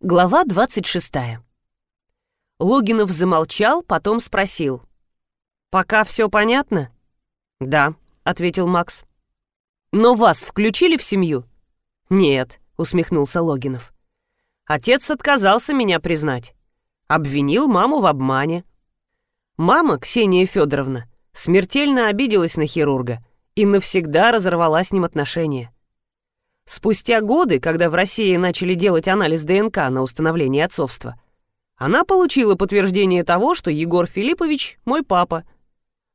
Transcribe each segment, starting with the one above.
Глава 26. Логинов замолчал, потом спросил. «Пока все понятно?» «Да», — ответил Макс. «Но вас включили в семью?» «Нет», — усмехнулся Логинов. «Отец отказался меня признать. Обвинил маму в обмане. Мама, Ксения Федоровна, смертельно обиделась на хирурга и навсегда разорвала с ним отношения. Спустя годы, когда в России начали делать анализ ДНК на установление отцовства, она получила подтверждение того, что Егор Филиппович – мой папа.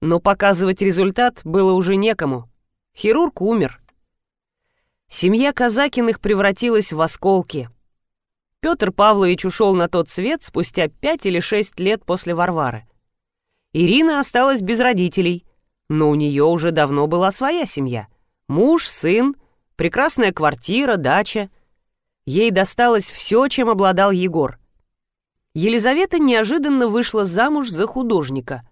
Но показывать результат было уже некому. Хирург умер. Семья Казакиных превратилась в осколки. Петр Павлович ушел на тот свет спустя пять или шесть лет после Варвары. Ирина осталась без родителей, но у нее уже давно была своя семья. Муж, сын – прекрасная квартира, дача. Ей досталось все, чем обладал Егор. Елизавета неожиданно вышла замуж за художника.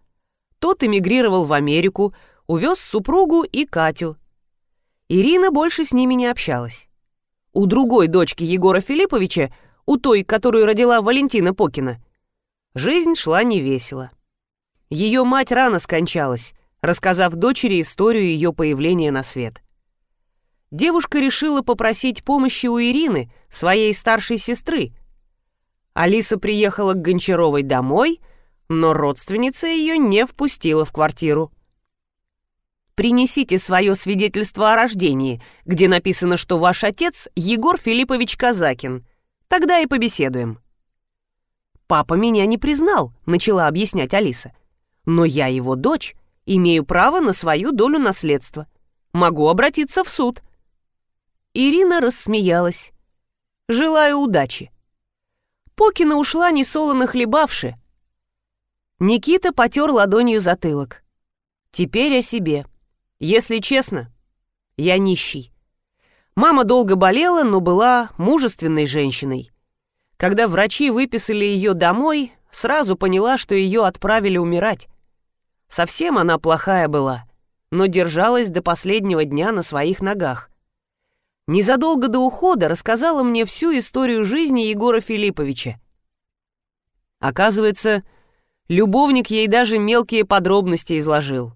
Тот эмигрировал в Америку, увез супругу и Катю. Ирина больше с ними не общалась. У другой дочки Егора Филипповича, у той, которую родила Валентина Покина, жизнь шла невесело. Ее мать рано скончалась, рассказав дочери историю ее появления на свет девушка решила попросить помощи у Ирины, своей старшей сестры. Алиса приехала к Гончаровой домой, но родственница ее не впустила в квартиру. «Принесите свое свидетельство о рождении, где написано, что ваш отец Егор Филиппович Казакин. Тогда и побеседуем». «Папа меня не признал», — начала объяснять Алиса. «Но я его дочь, имею право на свою долю наследства. Могу обратиться в суд». Ирина рассмеялась. «Желаю удачи». Покина ушла несолоно хлебавши. Никита потер ладонью затылок. «Теперь о себе. Если честно, я нищий. Мама долго болела, но была мужественной женщиной. Когда врачи выписали ее домой, сразу поняла, что ее отправили умирать. Совсем она плохая была, но держалась до последнего дня на своих ногах незадолго до ухода рассказала мне всю историю жизни Егора Филипповича. Оказывается, любовник ей даже мелкие подробности изложил.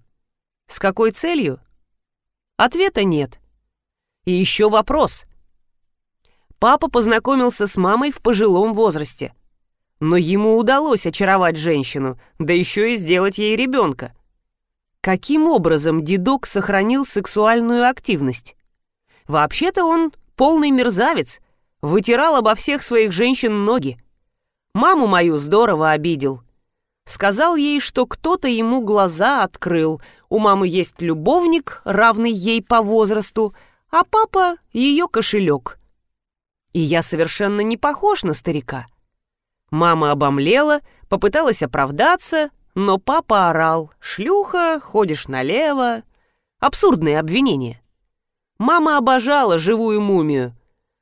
С какой целью? Ответа нет. И еще вопрос. Папа познакомился с мамой в пожилом возрасте. Но ему удалось очаровать женщину, да еще и сделать ей ребенка. Каким образом дедок сохранил сексуальную активность? Вообще-то он полный мерзавец, вытирал обо всех своих женщин ноги. Маму мою здорово обидел. Сказал ей, что кто-то ему глаза открыл. У мамы есть любовник, равный ей по возрасту, а папа — ее кошелек. И я совершенно не похож на старика. Мама обомлела, попыталась оправдаться, но папа орал «Шлюха, ходишь налево». Абсурдные обвинения. Мама обожала живую мумию,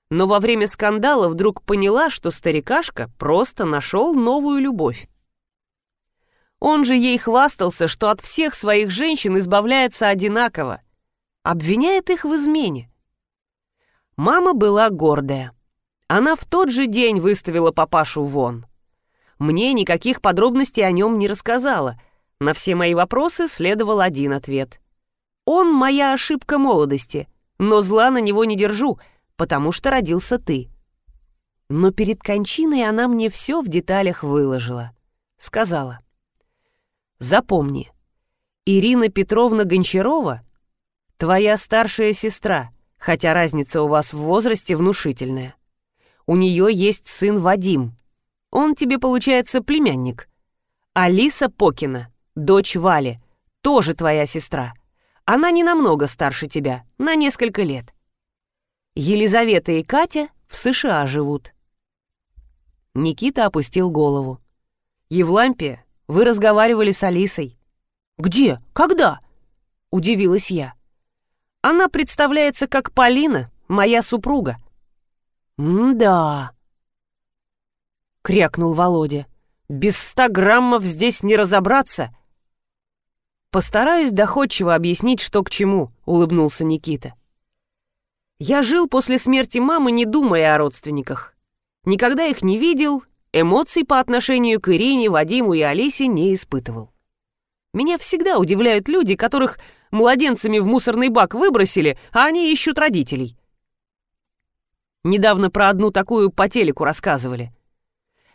но во время скандала вдруг поняла, что старикашка просто нашел новую любовь. Он же ей хвастался, что от всех своих женщин избавляется одинаково, обвиняет их в измене. Мама была гордая. Она в тот же день выставила папашу вон. Мне никаких подробностей о нем не рассказала. На все мои вопросы следовал один ответ. Он моя ошибка молодости — но зла на него не держу, потому что родился ты. Но перед кончиной она мне все в деталях выложила. Сказала. Запомни, Ирина Петровна Гончарова — твоя старшая сестра, хотя разница у вас в возрасте внушительная. У нее есть сын Вадим. Он тебе, получается, племянник. Алиса Покина, дочь Вали, тоже твоя сестра. Она не намного старше тебя, на несколько лет. Елизавета и Катя в США живут. Никита опустил голову. «Евлампия, вы разговаривали с Алисой». «Где? Когда?» — удивилась я. «Она представляется как Полина, моя супруга». «М-да», — крякнул Володя. «Без ста граммов здесь не разобраться. «Постараюсь доходчиво объяснить, что к чему», — улыбнулся Никита. «Я жил после смерти мамы, не думая о родственниках. Никогда их не видел, эмоций по отношению к Ирине, Вадиму и Алисе не испытывал. Меня всегда удивляют люди, которых младенцами в мусорный бак выбросили, а они ищут родителей. Недавно про одну такую по телеку рассказывали.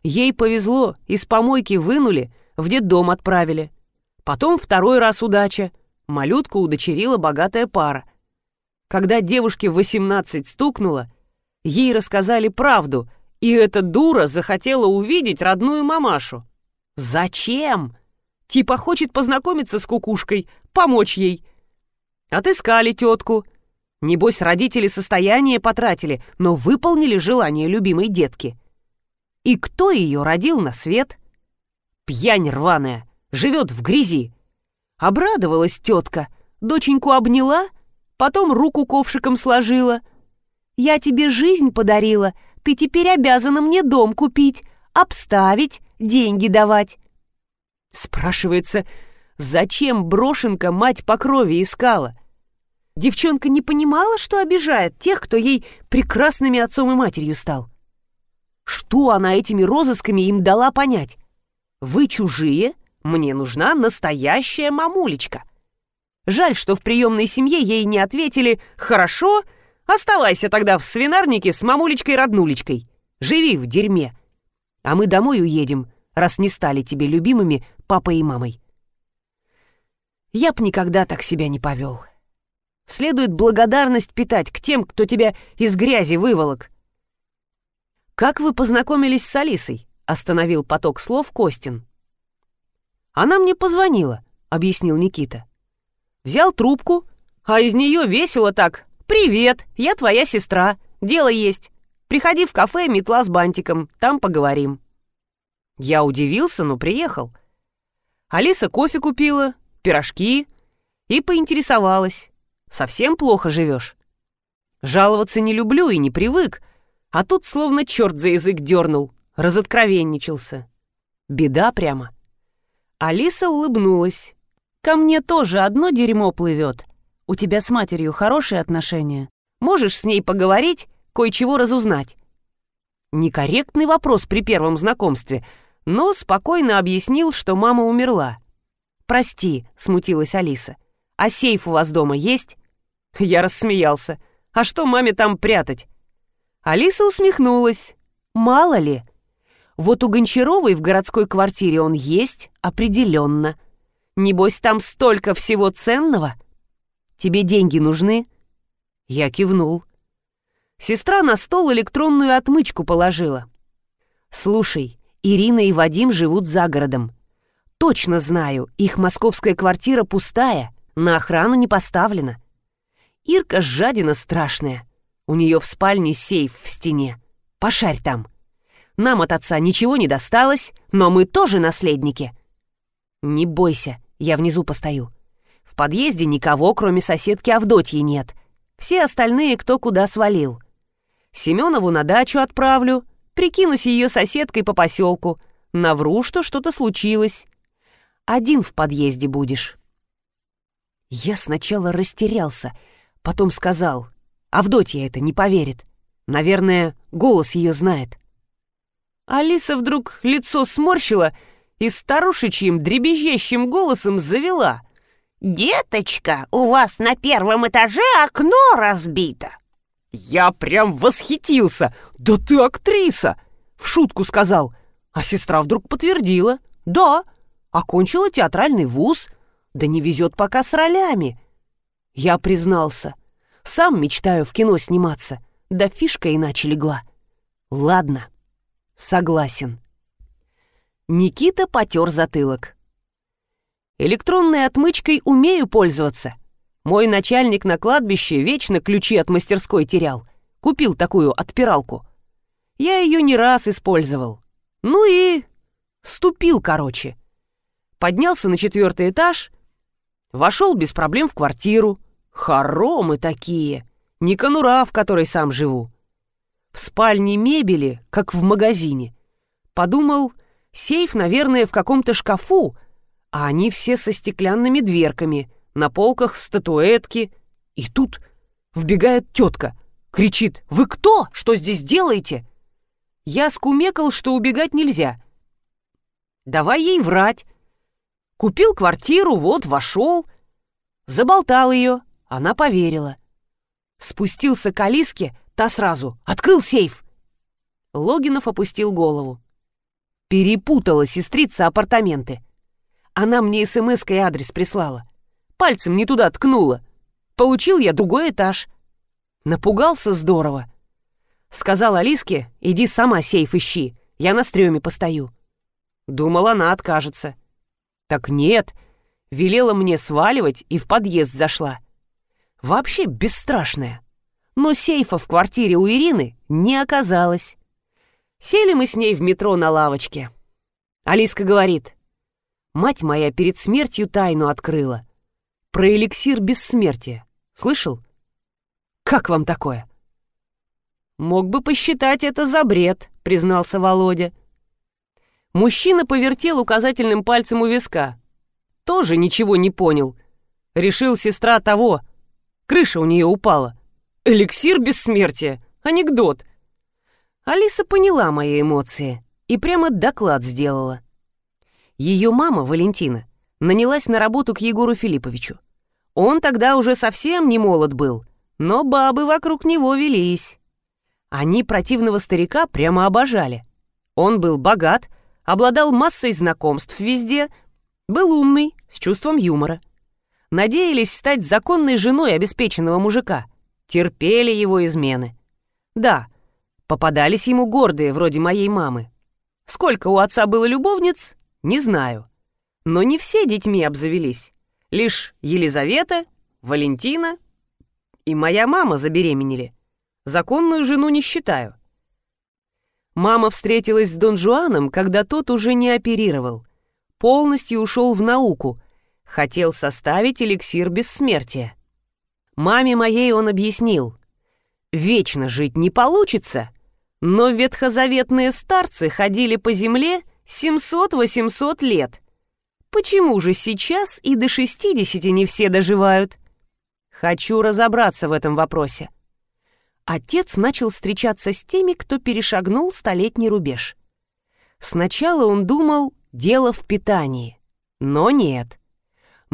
Ей повезло, из помойки вынули, в детдом отправили. Потом второй раз удача. Малютку удочерила богатая пара. Когда девушке 18 стукнуло, ей рассказали правду, и эта дура захотела увидеть родную мамашу. Зачем? Типа хочет познакомиться с кукушкой, помочь ей. Отыскали тетку. Небось, родители состояние потратили, но выполнили желание любимой детки. И кто ее родил на свет? Пьянь рваная, живет в грязи. Обрадовалась тетка, доченьку обняла, потом руку ковшиком сложила. «Я тебе жизнь подарила, ты теперь обязана мне дом купить, обставить, деньги давать». Спрашивается, зачем брошенка мать по крови искала? Девчонка не понимала, что обижает тех, кто ей прекрасными отцом и матерью стал. Что она этими розысками им дала понять? Вы чужие, мне нужна настоящая мамулечка. Жаль, что в приемной семье ей не ответили «Хорошо, оставайся тогда в свинарнике с мамулечкой-роднулечкой. Живи в дерьме. А мы домой уедем, раз не стали тебе любимыми папой и мамой». Я б никогда так себя не повел. Следует благодарность питать к тем, кто тебя из грязи выволок. «Как вы познакомились с Алисой?» — остановил поток слов Костин. «Она мне позвонила», — объяснил Никита. «Взял трубку, а из нее весело так. «Привет, я твоя сестра. Дело есть. Приходи в кафе «Метла с бантиком», там поговорим». Я удивился, но приехал. Алиса кофе купила, пирожки и поинтересовалась. Совсем плохо живешь? Жаловаться не люблю и не привык, а тут словно черт за язык дернул, разоткровенничался. Беда прямо. Алиса улыбнулась. «Ко мне тоже одно дерьмо плывет. У тебя с матерью хорошие отношения. Можешь с ней поговорить, кое-чего разузнать?» Некорректный вопрос при первом знакомстве, но спокойно объяснил, что мама умерла. «Прости», — смутилась Алиса. «А сейф у вас дома есть?» Я рассмеялся. «А что маме там прятать?» Алиса усмехнулась. «Мало ли. Вот у Гончаровой в городской квартире он есть, определенно. Небось, там столько всего ценного. Тебе деньги нужны?» Я кивнул. Сестра на стол электронную отмычку положила. «Слушай, Ирина и Вадим живут за городом. Точно знаю, их московская квартира пустая, на охрану не поставлена. Ирка жадина страшная. У нее в спальне сейф в стене. Пошарь там. Нам от отца ничего не досталось, но мы тоже наследники. Не бойся, я внизу постою. В подъезде никого, кроме соседки Авдотьи, нет. Все остальные кто куда свалил. Семенову на дачу отправлю, прикинусь ее соседкой по поселку, навру, что что-то случилось. Один в подъезде будешь. Я сначала растерялся, потом сказал, Авдотья это не поверит. Наверное, голос ее знает. Алиса вдруг лицо сморщила и старушечьим дребезжащим голосом завела. «Деточка, у вас на первом этаже окно разбито!» Я прям восхитился. «Да ты актриса!» В шутку сказал. А сестра вдруг подтвердила. «Да, окончила театральный вуз. Да не везет пока с ролями». Я признался. Сам мечтаю в кино сниматься. Да фишка иначе легла. Ладно, согласен. Никита потер затылок. Электронной отмычкой умею пользоваться. Мой начальник на кладбище вечно ключи от мастерской терял. Купил такую отпиралку. Я ее не раз использовал. Ну и... Ступил, короче. Поднялся на четвертый этаж, вошел без проблем в квартиру. Хоромы такие, не конура, в которой сам живу. В спальне мебели, как в магазине. Подумал, сейф, наверное, в каком-то шкафу, а они все со стеклянными дверками, на полках статуэтки. И тут вбегает тетка, кричит «Вы кто? Что здесь делаете?» Я скумекал, что убегать нельзя. Давай ей врать. Купил квартиру, вот, вошел. Заболтал ее, она поверила. Спустился к Алиске, та сразу. Открыл сейф. Логинов опустил голову. Перепутала сестрица апартаменты. Она мне смс и адрес прислала. Пальцем не туда ткнула. Получил я другой этаж. Напугался здорово. Сказал Алиске, иди сама сейф ищи, я на стреме постою. Думал, она откажется. Так нет, велела мне сваливать и в подъезд зашла. Вообще бесстрашная. Но сейфа в квартире у Ирины не оказалось. Сели мы с ней в метро на лавочке. Алиска говорит, «Мать моя перед смертью тайну открыла. Про эликсир бессмертия. Слышал? Как вам такое?» «Мог бы посчитать это за бред», — признался Володя. Мужчина повертел указательным пальцем у виска. Тоже ничего не понял. Решил сестра того. Крыша у нее упала. Эликсир бессмертия. Анекдот. Алиса поняла мои эмоции и прямо доклад сделала. Ее мама, Валентина, нанялась на работу к Егору Филипповичу. Он тогда уже совсем не молод был, но бабы вокруг него велись. Они противного старика прямо обожали. Он был богат, обладал массой знакомств везде, был умный, с чувством юмора. Надеялись стать законной женой обеспеченного мужика, терпели его измены. Да, попадались ему гордые, вроде моей мамы. Сколько у отца было любовниц, не знаю. Но не все детьми обзавелись. Лишь Елизавета, Валентина и моя мама забеременели. Законную жену не считаю. Мама встретилась с Дон Жуаном, когда тот уже не оперировал. Полностью ушел в науку. Хотел составить эликсир бессмертия. Маме моей он объяснил. Вечно жить не получится, но ветхозаветные старцы ходили по земле 700-800 лет. Почему же сейчас и до 60 не все доживают? Хочу разобраться в этом вопросе отец начал встречаться с теми, кто перешагнул столетний рубеж. Сначала он думал, дело в питании. Но нет.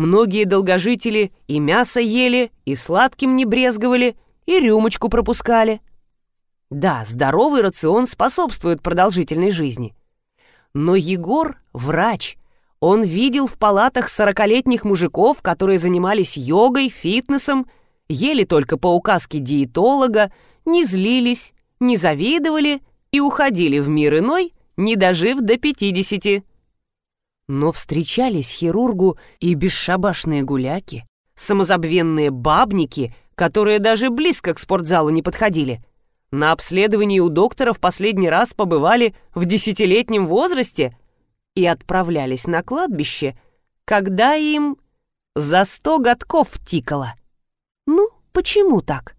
Многие долгожители и мясо ели, и сладким не брезговали, и рюмочку пропускали. Да, здоровый рацион способствует продолжительной жизни. Но Егор — врач. Он видел в палатах сорокалетних мужиков, которые занимались йогой, фитнесом, ели только по указке диетолога, не злились, не завидовали и уходили в мир иной, не дожив до пятидесяти. Но встречались хирургу и бесшабашные гуляки, самозабвенные бабники, которые даже близко к спортзалу не подходили. На обследовании у доктора в последний раз побывали в десятилетнем возрасте и отправлялись на кладбище, когда им за сто годков тикало. Ну, почему так?